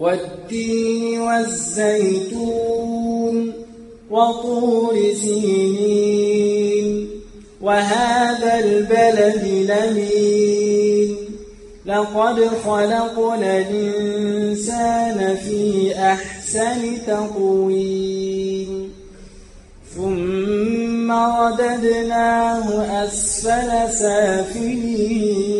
والتين والزيتون وطور سينين وهذا البلد لمين؟ لقد خلقنا الإنسان في أحسن تقويم. ثم رددناه أسفل سافلين.